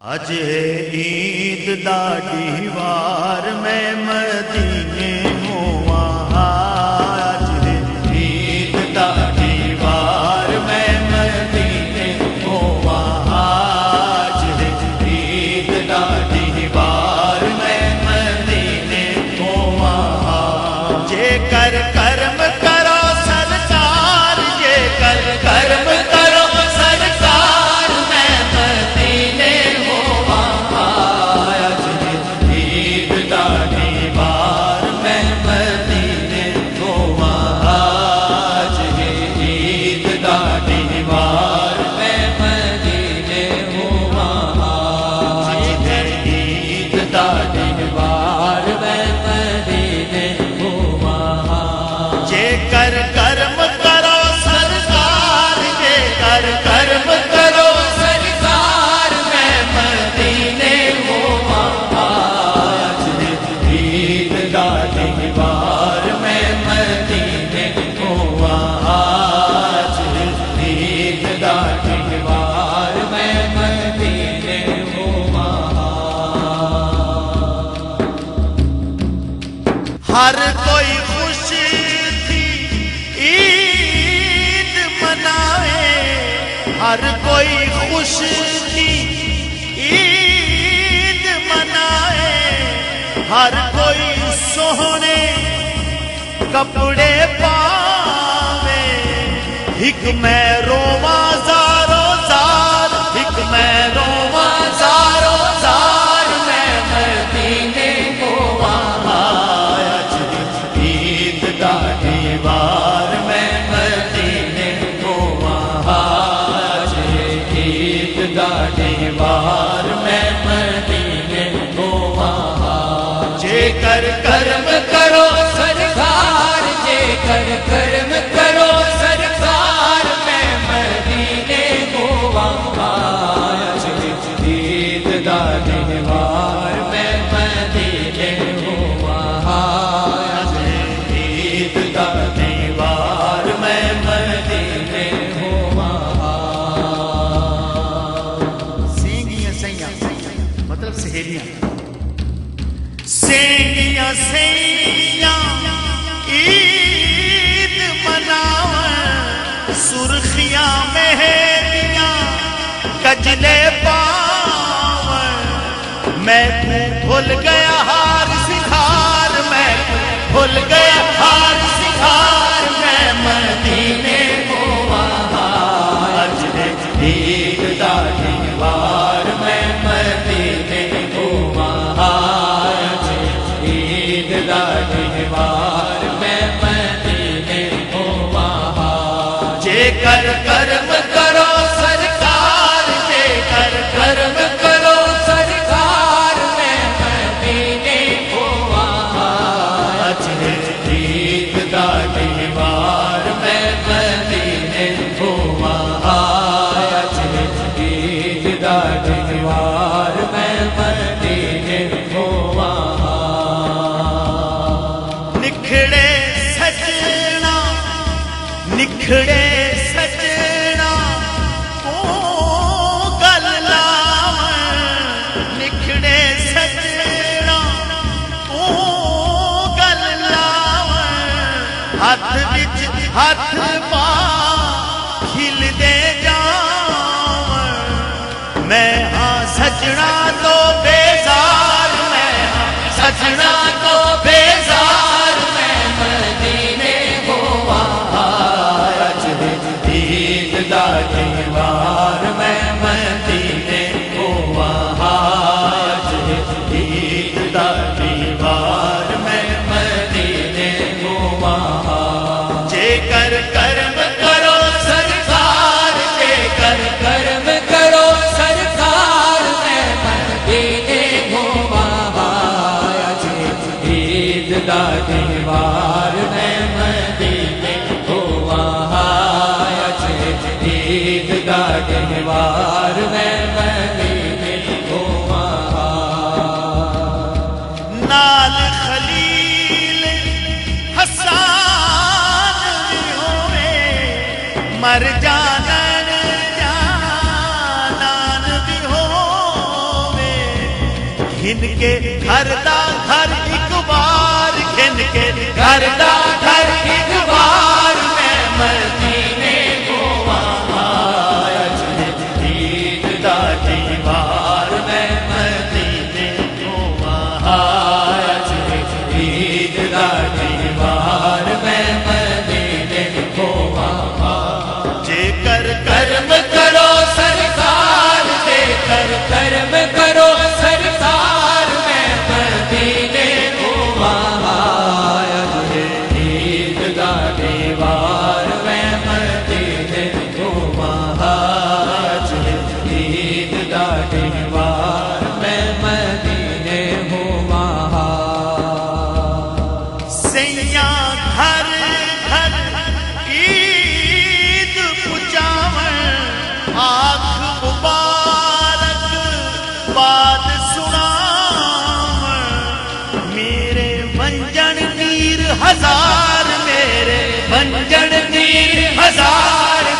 اج عید دا دیوار میں مدینے دیوار میں مدینے ہوا آج عید دا دیوار میں مدینے ہوا ہر کوئی خوش تھی عید منائے، ہر کوئی خوش تھی ہر کوئی سونے کپڑے پاوے۔ ایک میں رواں زارو زار، ایک میں رواں زارو زار۔ میں مدینے کو آج جی، عید دا دیوار۔ میں مدینے کو آج جی، عید دا دیوار۔ کر کرم کرو سرکار جے کجلے پاون۔ میں بھول گیا ہار سکھار میں بھول گیا ہار سکھار میں مدینے کو آج عید دا دیوار میں مدینے کو آج عید دا دیوار میں مدینے کو جے کر کرم نکھڑے سجنا او گل لاون نکھڑے سجنا او گل لاون ہاتھ وچ ہاتھ پا کھل دے جاون میں ہاں سجنا تو بیزار، میں ہاں سجنا تو میں دا میں خلیل مر جانا بھی کے ہر دا گھر کے گھر دا گھر کی دوار میں مر سیاں گھر گھر عید پچاون آخ مبارک بات سنا میرے بنجن تیر ہزار، میرے بنجن تیر ہزار۔